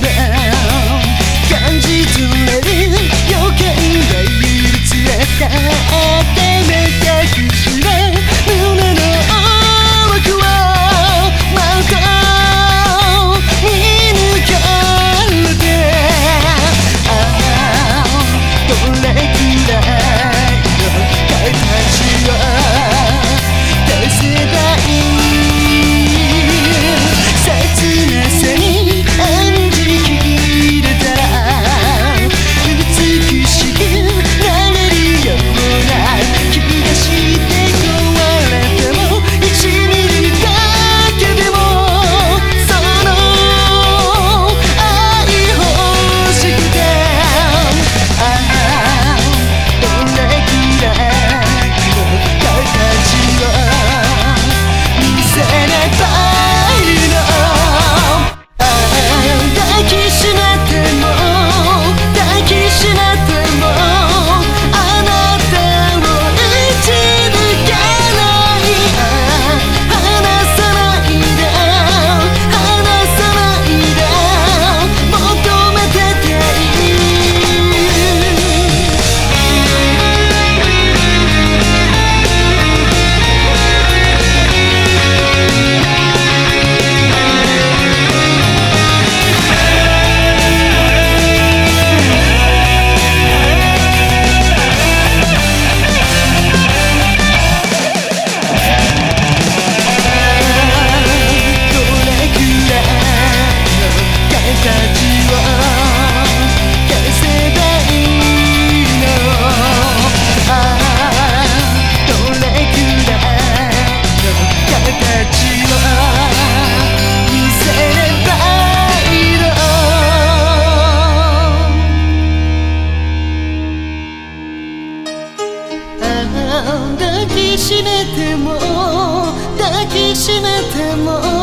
でしめても抱きしめても